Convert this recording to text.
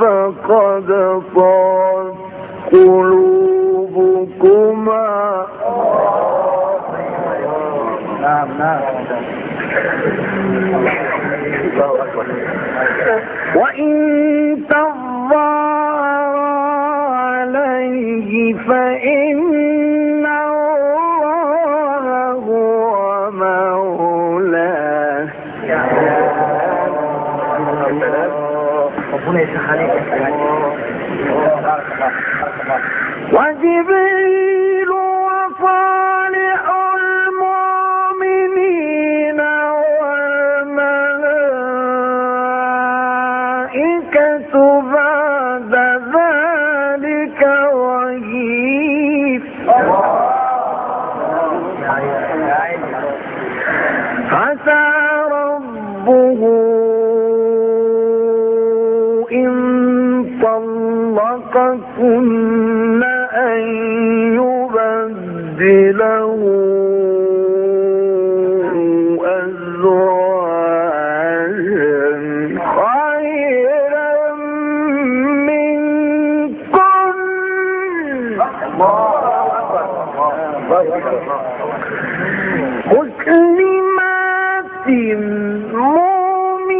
فقد صارت قلوبكما. نعم نعم وإن تظاهر عليه فإن ربنا وجبريل وصالح المؤمنين والملائكة بعد ذلك عيني عسى ربه وإن طلقكن أن يبدله مسلمات مؤمنات